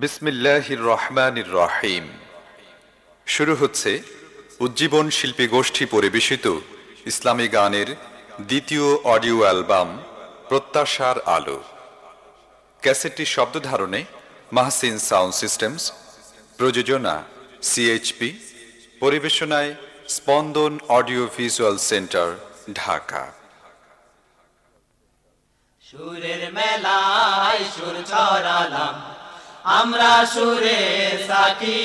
বিসমিল্লাহির রহমানির রহিম। শুরু হচ্ছে উজ্জীবন শিল্পী গোষ্ঠী পরিবেশিত ইসলামী গানের দ্বিতীয় অডিও অ্যালবাম, প্রত্যাশার আলো। ক্যাসেটটি শব্দ ধারণে মাহসিন সাউন্ড সিস্টেমস, প্রযোজনা সিএইচপি, পরিবেশনায় Spandan audio visual centre, Dhaka. সুরের মেলায় সুর ছড়ালাম আমরা সুরে সাকি।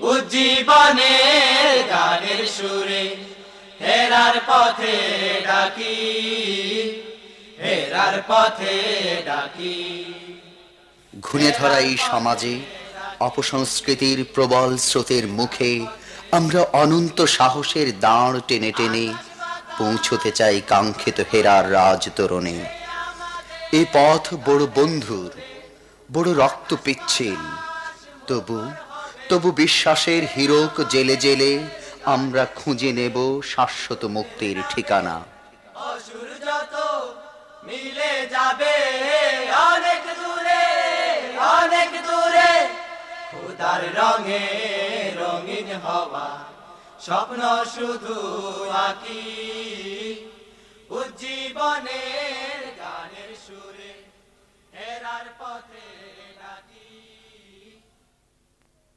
উজ্জীবনের গানের সুরে হেরার পথে ডাকি, হেরার পথে ডাকি। ঘুণে ধরা এই সমাজে অপসংস্কৃতির প্রবল স্রোতের মুখে আমরা অনন্ত সাহসের দাঁড় টেনে টেনে পৌঁছতে চাই কাঙ্ক্ষিত হেরার রাজ তোরণে এ পথ বড় বন্ধুর বড় রক্ত পিচ্ছিল। তবু তবু বিশ্বাসের হীরক জেলে জেলে আমরা খুঁজে নেব শাশ্বত মুক্তির ঠিকানা। স্বপ্ন শুধু আঁকি। উজ্জীবনের